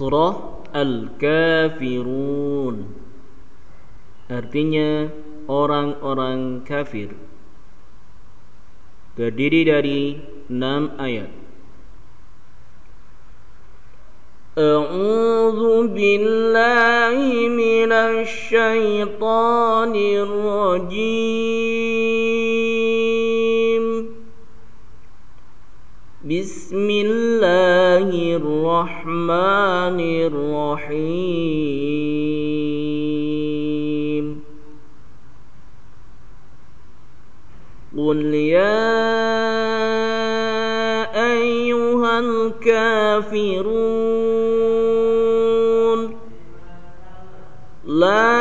surah Al-Kafirun artinya orang-orang kafir terdiri dari enam ayat أعوذ بالله من الشيطان الرجيم بسم الله الرحمن الرحيم. قل يا أيها الكافرون لا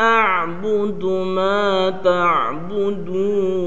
أعبد ما تعبدون.